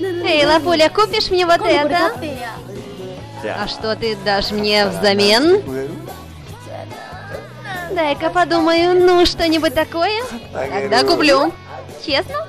Эй, Лапуля, купишь мне вот это? А что ты дашь мне взамен? Дай-ка подумаю, ну что-нибудь такое? Тогда куплю. Честно?